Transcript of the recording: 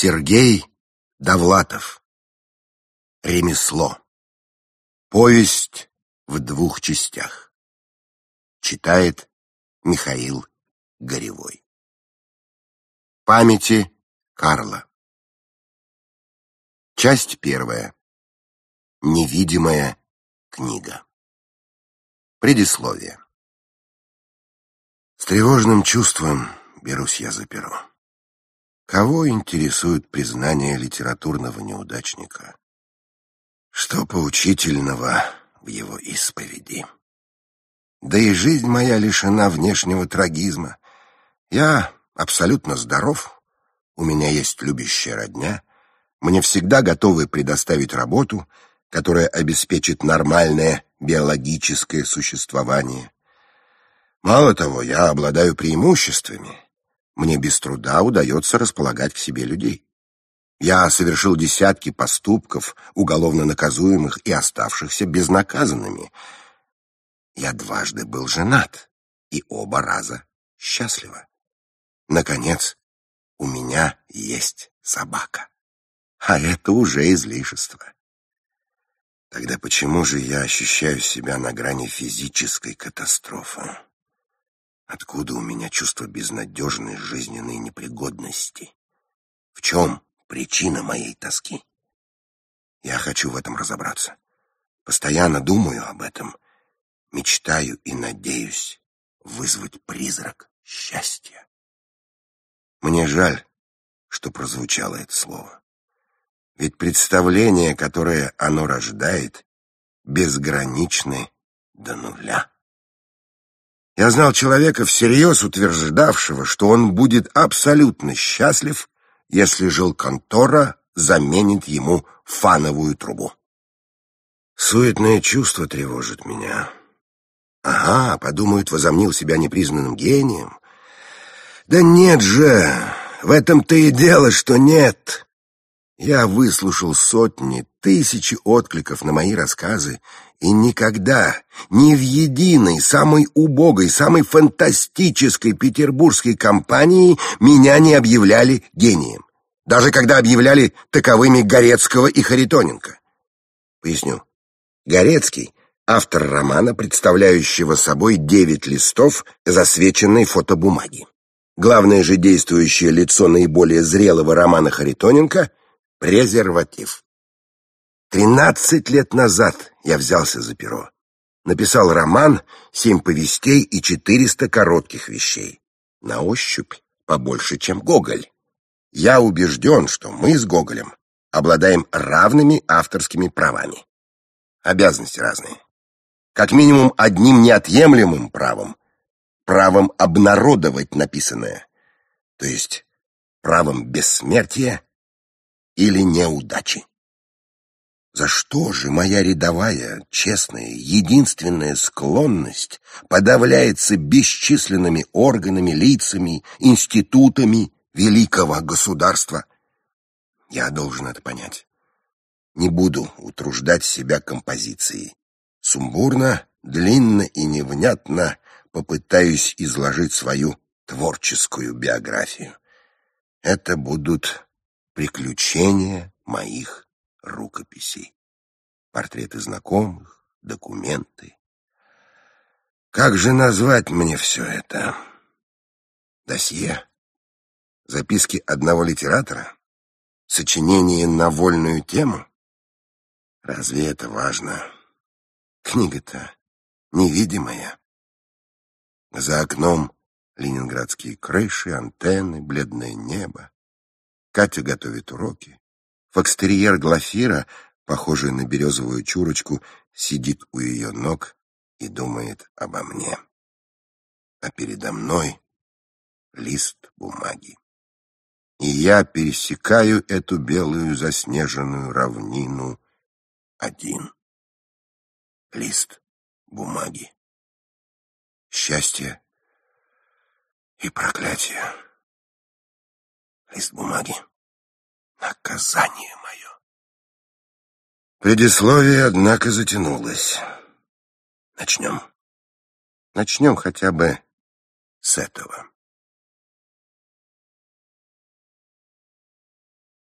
Сергей Довлатов. Ремесло. Повесть в двух частях. Читает Михаил Горевой. Памяти Карла. Часть первая. Невидимая книга. Предисловие. С тревожным чувством берусь я за перо. Кого интересует признание литературного неудачника? Что поучительного в его исповеди? Да и жизнь моя лишена внешнего трагизма. Я абсолютно здоров, у меня есть любящая родня, мне всегда готовы предоставить работу, которая обеспечит нормальное биологическое существование. Мало того, я обладаю преимуществами — мне без труда удается располагать к себе людей. Я совершил десятки поступков, уголовно наказуемых и оставшихся безнаказанными. Я дважды был женат, и оба раза счастливо. Наконец, у меня есть собака. А это уже излишество. Тогда почему же я ощущаю себя на грани физической катастрофы? Откуда у меня чувство безнадежной жизненной непригодности? В чем причина моей тоски? Я хочу в этом разобраться. Постоянно думаю об этом, мечтаю и надеюсь вызвать призрак счастья. Мне жаль, что прозвучало это слово. Ведь представления, которое оно рождает, безграничны до нуля. Я знал человека, всерьез утверждавшего, что он будет абсолютно счастлив, если жилконтора заменит ему фановую трубу. Суетное чувство тревожит меня. Ага, подумают, возомнил себя непризнанным гением. Да нет же, в этом-то и дело, что нет. Я выслушал сотни, тысячи откликов на мои рассказы и никогда, ни в единой, самой убогой, самой фантастической петербургской компании меня не объявляли гением. Даже когда объявляли таковыми Горецкого и Харитоненко. Поясню. Горецкий — автор романа, представляющего собой девять листов засвеченной фотобумаги. Главное же действующее лицо наиболее зрелого романа Харитоненко — презерватив. Тринадцать лет назад я взялся за перо. Написал роман, семь повестей и четыреста коротких вещей. На ощупь побольше, чем Гоголь. Я убежден, что мы с Гоголем обладаем равными авторскими правами. Обязанности разные. Как минимум одним неотъемлемым правом — правом обнародовать написанное, то есть правом бессмертия или неудачи. За что же моя рядовая, честная, единственная склонность подавляется бесчисленными органами, лицами, институтами великого государства? Я должен это понять. Не буду утруждать себя композицией. Сумбурно, длинно и невнятно попытаюсь изложить свою творческую биографию. Это будут приключения моих рукописей, портреты знакомых, документы. Как же назвать мне все это? Досье? Записки одного литератора? Сочинение на вольную тему? Разве это важно? Книга-то невидимая. За окном ленинградские крыши, антенны, бледное небо. Катя готовит уроки. Фокстерьер Глафира, похожий на березовую чурочку, сидит у ее ног и думает обо мне. А передо мной лист бумаги. И я пересекаю эту белую заснеженную равнину один. Лист бумаги. Счастье и проклятие. Лист бумаги наказание мое. Предисловие, однако, затянулось. Начнем. Начнем хотя бы с этого.